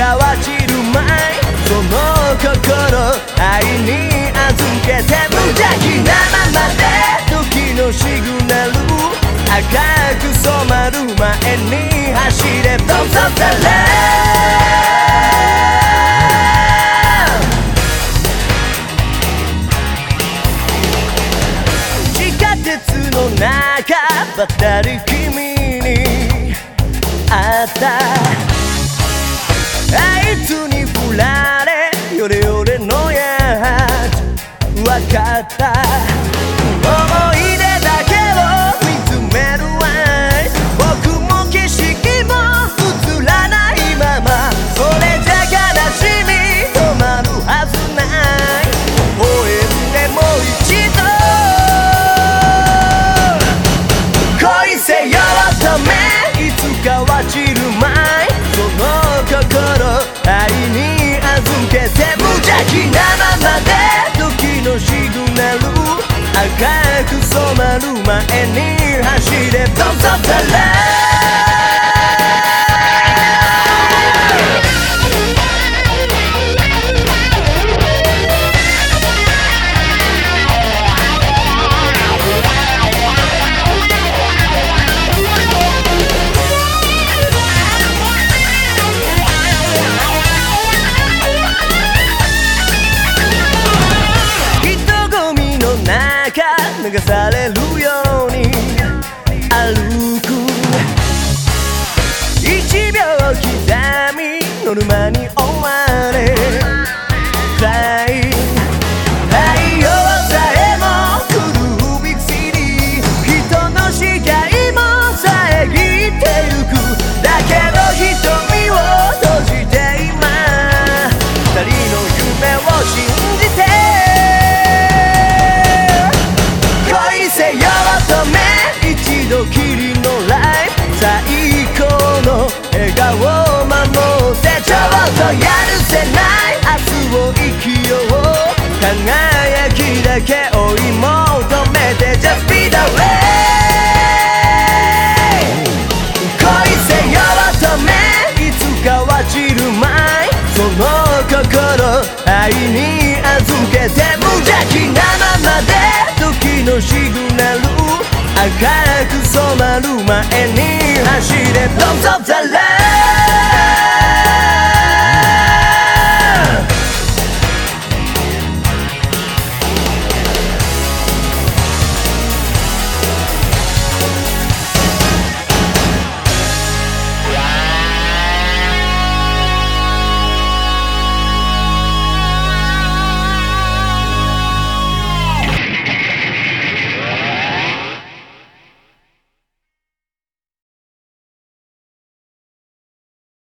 せよ乙女いつかは散るまいその心愛に預けて無邪気なままで時のシグナル赤く染まる前に走れ Don't stop the love 鉄の中ばったり君に会った。かった思い出だけを見つめる愛僕も景色も映らないままそれじゃ悲しみ止まるはずない微笑んでもう一度恋せよ乙女いつかは散るまいその心愛に預前に走れ Don't stop the light 流されるよノルマに追われ暗い太陽さえも来るビクシリ人の視界も遮ってゆくだけど瞳を閉じて今二人の夢を信じて恋せよ乙女一度きりのライフ最高の笑顔。け追い求めて Just be the way! 恋せよ乙女いつかは散るまい。その心愛に預けて無邪気なままで時のシグナル赤く染まる前に走れ Don't stop the